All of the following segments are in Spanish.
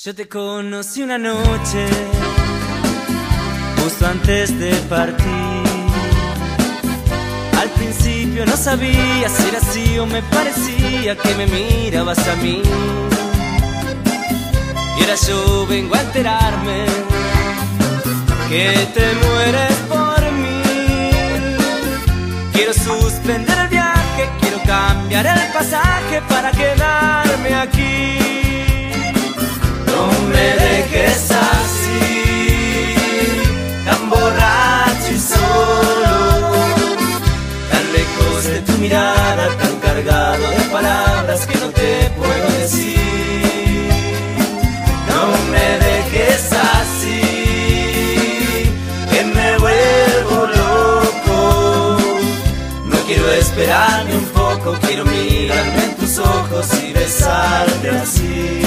Yo te conocí una noche, justo antes de partir. Al principio no sabía si era así o me parecía que me mirabas a mí. Y ahora yo vengo a enterarme que te mueres por mí. Quiero suspender el viaje, quiero cambiar el pasaje para quedarme quiero mirarme en tus ojos y besarte así.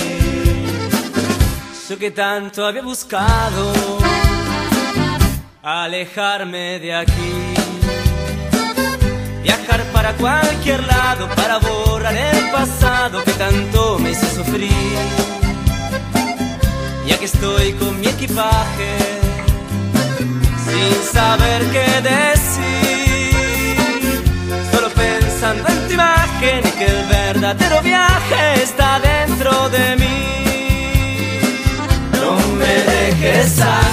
Yo que tanto había buscado alejarme de aquí, viajar para cualquier lado para borrar el pasado que tanto me hizo sufrir. Ya que estoy con mi equipaje, sin saber qué decir, solo pensando en y que el verdadero viaje está dentro de mí. No me dejes así,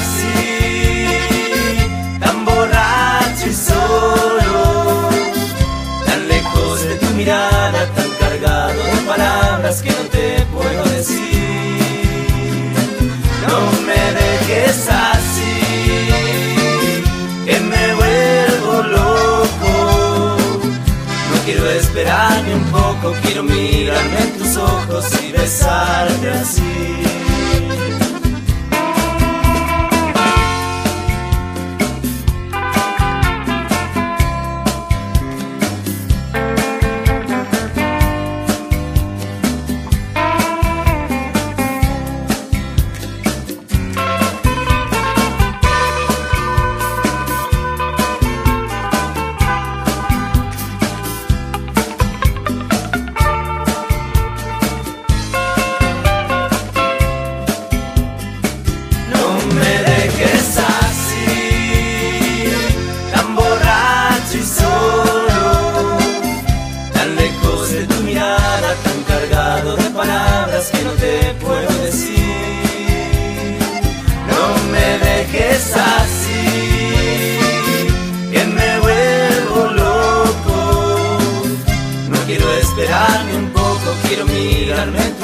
quiero esperar ni un poco, quiero mirarme en tus ojos y besarte así. Mirarme